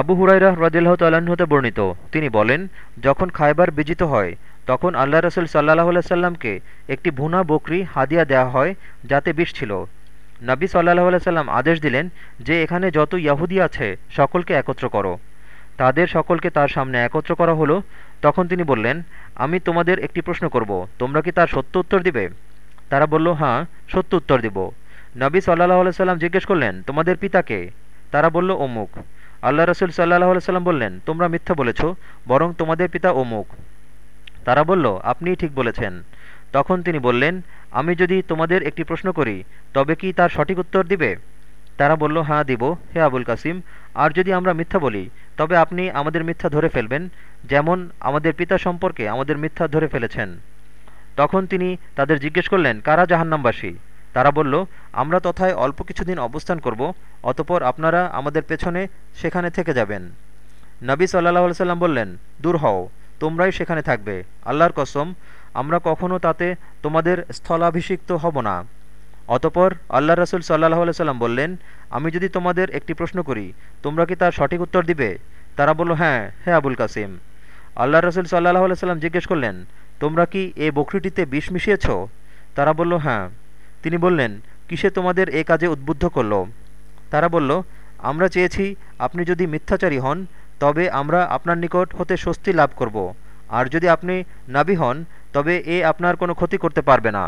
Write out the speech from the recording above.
আবু হুরাইরা রদিল্লাহ তাল্লাহতে বর্ণিত। তিনি বলেন, যখন খায়বার বিজিত হয়, তখন আল্লাহ রসুল সাল্লাহ সাল্লামকে একটি ভুনা বকরি হাদিয়া দেওয়া হয়, যাতে বিষ ছিল। নবী সাল্লাহ সাল্লাম আদেশ দিলেন যে, এখানে যত ইয়াহুদি আছে, সকলকে একত্র করো। তাদের সকলকে তার সামনে একত্র করা হলো। তখন তিনি বললেন, আমি তোমাদের একটি প্রশ্ন করব, তোমরা কি তার সত্য উত্তর দিবে? তারা বলল হ্যাঁ সত্য উত্তর দিব। নবী সাল্লাহ সাল্লাম জিজ্ঞেস করলেন, তোমাদের পিতাকে তারা বলল, অমুক। আল্লাহ রসুল সাল্লাহ সাল্লাম বললেন, তোমরা মিথ্যা বলেছ, বরং তোমাদের পিতা অমুক। তারা বলল, আপনিই ঠিক বলেছেন। তখন তিনি বললেন, আমি যদি তোমাদের একটি প্রশ্ন করি, তবে কি তার সঠিক উত্তর দিবে? তারা বলল হ্যাঁ দিব, হে আবুল কাসিম, আর যদি আমরা মিথ্যা বলি, তবে আপনি আমাদের মিথ্যা ধরে ফেলবেন, যেমন আমাদের পিতা সম্পর্কে আমাদের মিথ্যা ধরে ফেলেছেন। তখন তিনি তাদের জিজ্ঞেস করলেন, কারা জাহান্নামবাসী? তারা বলল, আমরা তথায় অল্প কিছুদিন অবস্থান করব, অতপর আপনারা আমাদের পেছনে সেখানে থেকে যাবেন। নবী সাল্লাহ সাল্লাম বললেন, দূর হও, তোমরাই সেখানে থাকবে। আল্লাহর কসম, আমরা কখনও তাতে তোমাদের স্থলাভিষিক্ত হব না। অতপর আল্লাহ রসুল সাল্লাহ সাল্লাম বললেন, আমি যদি তোমাদের একটি প্রশ্ন করি, তোমরা কি তার সঠিক উত্তর দিবে? তারা বলল হ্যাঁ হ্যাঁ আবুল কাসিম। আল্লাহ রসুল সাল্লাহ সাল্লাম জিজ্ঞেস করলেন, তোমরা কি এ বকরিটিতে বিষ মিশিয়েছ? তারা বলল হ্যাঁ। তিনি বললেন, কিসে তোমাদের এ কাজে উদ্বুদ্ধ করল? তারা বলল, আমরা চেয়েছি আপনি যদি মিথ্যাচারী হন, তবে আমরা আপনার নিকট হতে স্বস্তি লাভ করব। আর যদি আপনি নাবি হন, তবে এ আপনার কোনো ক্ষতি করতে পারবে না।